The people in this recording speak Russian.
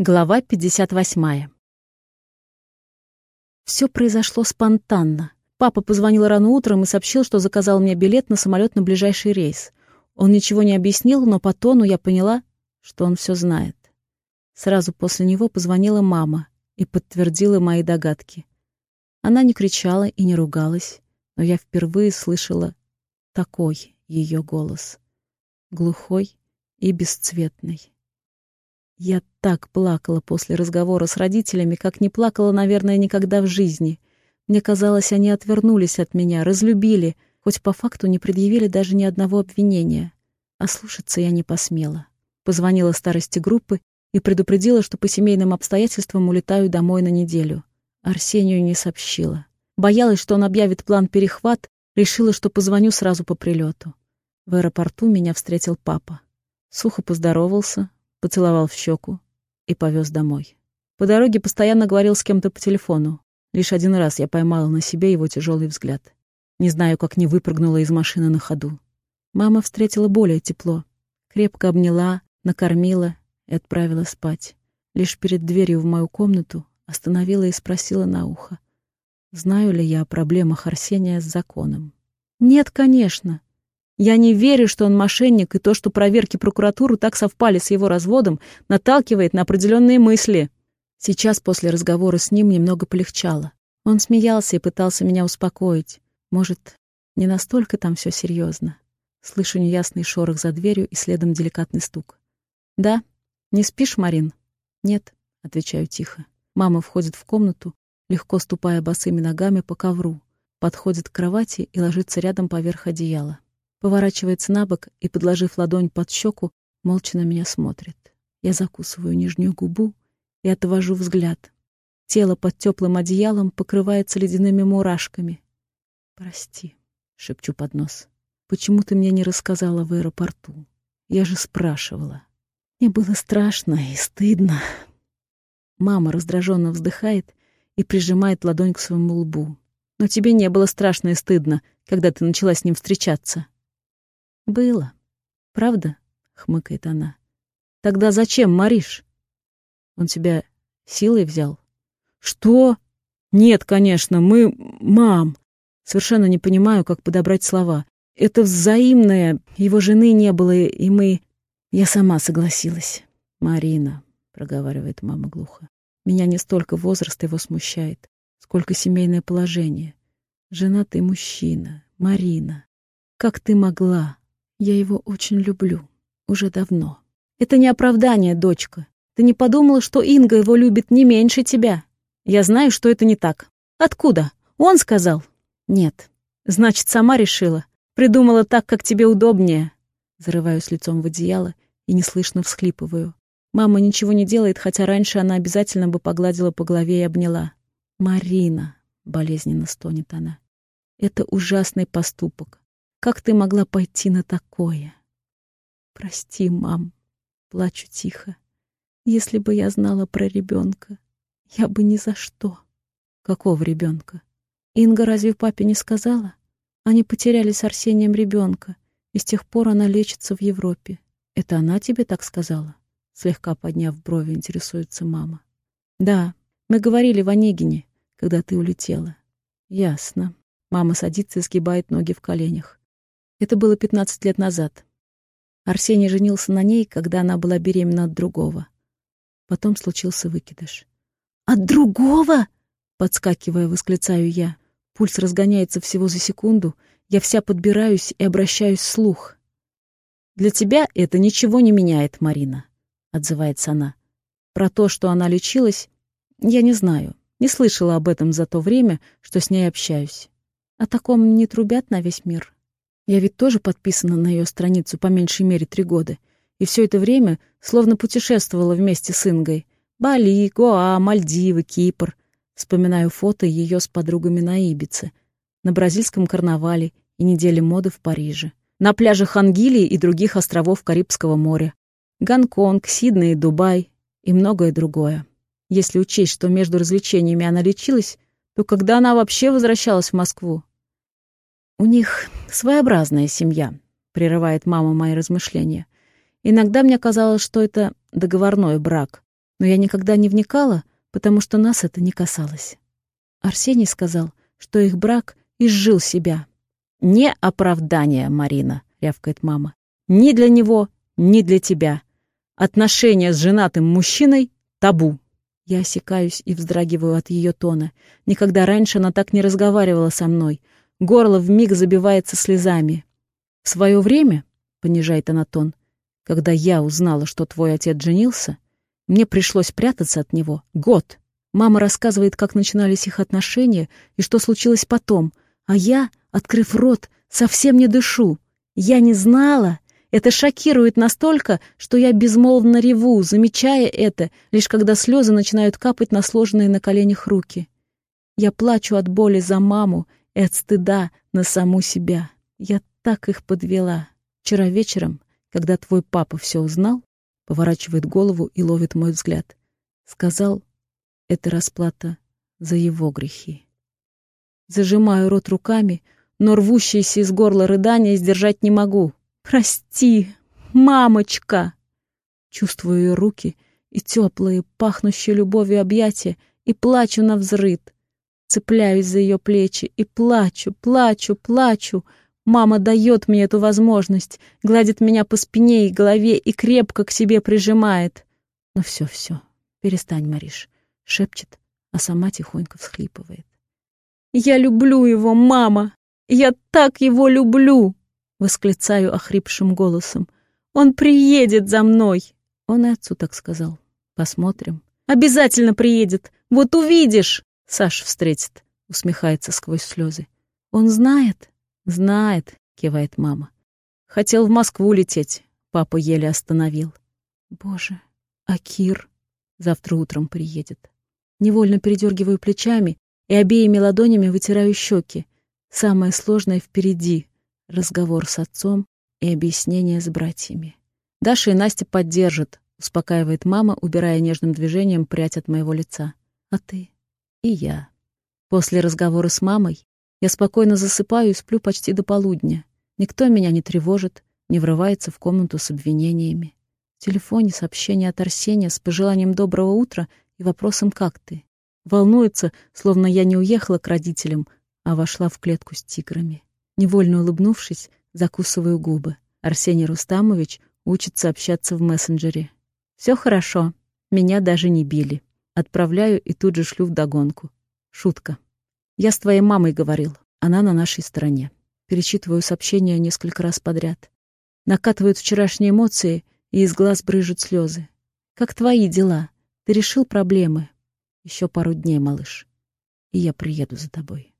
Глава 58. Все произошло спонтанно. Папа позвонил рано утром и сообщил, что заказал мне билет на самолет на ближайший рейс. Он ничего не объяснил, но по тону я поняла, что он все знает. Сразу после него позвонила мама и подтвердила мои догадки. Она не кричала и не ругалась, но я впервые слышала такой ее голос. Глухой и бесцветный. Я так плакала после разговора с родителями, как не плакала, наверное, никогда в жизни. Мне казалось, они отвернулись от меня, разлюбили, хоть по факту не предъявили даже ни одного обвинения. А слушаться я не посмела. Позвонила старости группы и предупредила, что по семейным обстоятельствам улетаю домой на неделю. Арсению не сообщила. Боялась, что он объявит план перехват, решила, что позвоню сразу по прилету. В аэропорту меня встретил папа. Сухо поздоровался, поцеловал в щеку и повез домой. По дороге постоянно говорил с кем-то по телефону. Лишь один раз я поймала на себе его тяжелый взгляд. Не знаю, как не выпрыгнула из машины на ходу. Мама встретила более тепло. Крепко обняла, накормила и отправила спать. Лишь перед дверью в мою комнату остановила и спросила на ухо. Знаю ли я о проблемах Арсения с законом? Нет, конечно. Я не верю, что он мошенник, и то, что проверки прокуратуры так совпали с его разводом, наталкивает на определенные мысли. Сейчас после разговора с ним немного полегчало. Он смеялся и пытался меня успокоить. Может, не настолько там все серьезно. Слышу неясный шорох за дверью и следом деликатный стук. «Да? Не спишь, Марин?» «Нет», — отвечаю тихо. Мама входит в комнату, легко ступая босыми ногами по ковру, подходит к кровати и ложится рядом поверх одеяла. Поворачивается на бок и, подложив ладонь под щеку, молча на меня смотрит. Я закусываю нижнюю губу и отвожу взгляд. Тело под теплым одеялом покрывается ледяными мурашками. «Прости», — шепчу под нос. «Почему ты мне не рассказала в аэропорту? Я же спрашивала». Мне было страшно и стыдно. Мама раздраженно вздыхает и прижимает ладонь к своему лбу. «Но тебе не было страшно и стыдно, когда ты начала с ним встречаться». «Было. Правда?» — хмыкает она. «Тогда зачем, Мариш?» «Он тебя силой взял?» «Что?» «Нет, конечно, мы... Мам!» Совершенно не понимаю, как подобрать слова. «Это взаимное. Его жены не было, и мы...» Я сама согласилась. «Марина», — проговаривает мама глухо, «меня не столько возраст его смущает, сколько семейное положение. Женатый мужчина, Марина. Как ты могла?» Я его очень люблю. Уже давно. Это не оправдание, дочка. Ты не подумала, что Инга его любит не меньше тебя? Я знаю, что это не так. Откуда? Он сказал? Нет. Значит, сама решила. Придумала так, как тебе удобнее. Зарываюсь лицом в одеяло и неслышно всхлипываю. Мама ничего не делает, хотя раньше она обязательно бы погладила по голове и обняла. «Марина», — болезненно стонет она, — «это ужасный поступок. Как ты могла пойти на такое? Прости, мам, плачу тихо. Если бы я знала про ребенка, я бы ни за что. Какого ребенка? Инга разве папе не сказала? Они потеряли с Арсением ребенка, и с тех пор она лечится в Европе. Это она тебе так сказала? Слегка подняв брови, интересуется мама. Да, мы говорили в Онегине, когда ты улетела. Ясно. Мама садится и сгибает ноги в коленях. Это было 15 лет назад. Арсений женился на ней, когда она была беременна от другого. Потом случился выкидыш. «От другого?» — подскакивая, восклицаю я. Пульс разгоняется всего за секунду. Я вся подбираюсь и обращаюсь вслух. «Для тебя это ничего не меняет, Марина», — отзывается она. Про то, что она лечилась, я не знаю. Не слышала об этом за то время, что с ней общаюсь. О таком не трубят на весь мир. Я ведь тоже подписана на ее страницу по меньшей мере три года. И все это время словно путешествовала вместе с Ингой. Бали, Гоа, Мальдивы, Кипр. Вспоминаю фото ее с подругами на Ибице, на бразильском карнавале и неделе моды в Париже, на пляжах Ангилии и других островов Карибского моря, Гонконг, Сидней, Дубай и многое другое. Если учесть, что между развлечениями она лечилась, то когда она вообще возвращалась в Москву? «У них своеобразная семья», — прерывает мама мои размышления. «Иногда мне казалось, что это договорной брак. Но я никогда не вникала, потому что нас это не касалось. Арсений сказал, что их брак изжил себя. «Не оправдание, Марина», — рявкает мама. «Ни для него, ни для тебя. Отношения с женатым мужчиной — табу». Я осекаюсь и вздрагиваю от ее тона. Никогда раньше она так не разговаривала со мной. Горло вмиг забивается слезами. «В свое время», — понижает она тон, — «когда я узнала, что твой отец женился, мне пришлось прятаться от него год. Мама рассказывает, как начинались их отношения и что случилось потом, а я, открыв рот, совсем не дышу. Я не знала. Это шокирует настолько, что я безмолвно реву, замечая это, лишь когда слезы начинают капать на сложенные на коленях руки. Я плачу от боли за маму и от стыда на саму себя. Я так их подвела. Вчера вечером, когда твой папа все узнал, поворачивает голову и ловит мой взгляд. Сказал, это расплата за его грехи. Зажимаю рот руками, но рвущиеся из горла рыдания сдержать не могу. «Прости, мамочка!» Чувствую ее руки и теплые, пахнущие любовью объятия, и плачу на взрыд. Цепляюсь за ее плечи и плачу, плачу, плачу. Мама дает мне эту возможность, гладит меня по спине и голове и крепко к себе прижимает. Ну все, все, перестань, Мариш, шепчет, а сама тихонько всхлипывает. «Я люблю его, мама! Я так его люблю!» Восклицаю охрипшим голосом. «Он приедет за мной!» Он и отцу так сказал. «Посмотрим». «Обязательно приедет! Вот увидишь!» Саш встретит, усмехается сквозь слезы. «Он знает?» «Знает», — кивает мама. «Хотел в Москву лететь», — папа еле остановил. «Боже, а Кир?» Завтра утром приедет. Невольно передергиваю плечами и обеими ладонями вытираю щеки. Самое сложное впереди — разговор с отцом и объяснение с братьями. Даша и Настя поддержат, успокаивает мама, убирая нежным движением прядь от моего лица. А ты? И я. После разговора с мамой я спокойно засыпаю и сплю почти до полудня. Никто меня не тревожит, не врывается в комнату с обвинениями. В телефоне сообщение от Арсения с пожеланием доброго утра и вопросом «Как ты?». Волнуется, словно я не уехала к родителям, а вошла в клетку с тиграми. Невольно улыбнувшись, закусываю губы. Арсений Рустамович учится общаться в мессенджере. Все хорошо, меня даже не били. Отправляю и тут же шлю вдогонку. Шутка. Я с твоей мамой говорил, она на нашей стороне. Перечитываю сообщения несколько раз подряд. Накатывают вчерашние эмоции, и из глаз брыжут слезы. Как твои дела? Ты решил проблемы? Еще пару дней, малыш, и я приеду за тобой.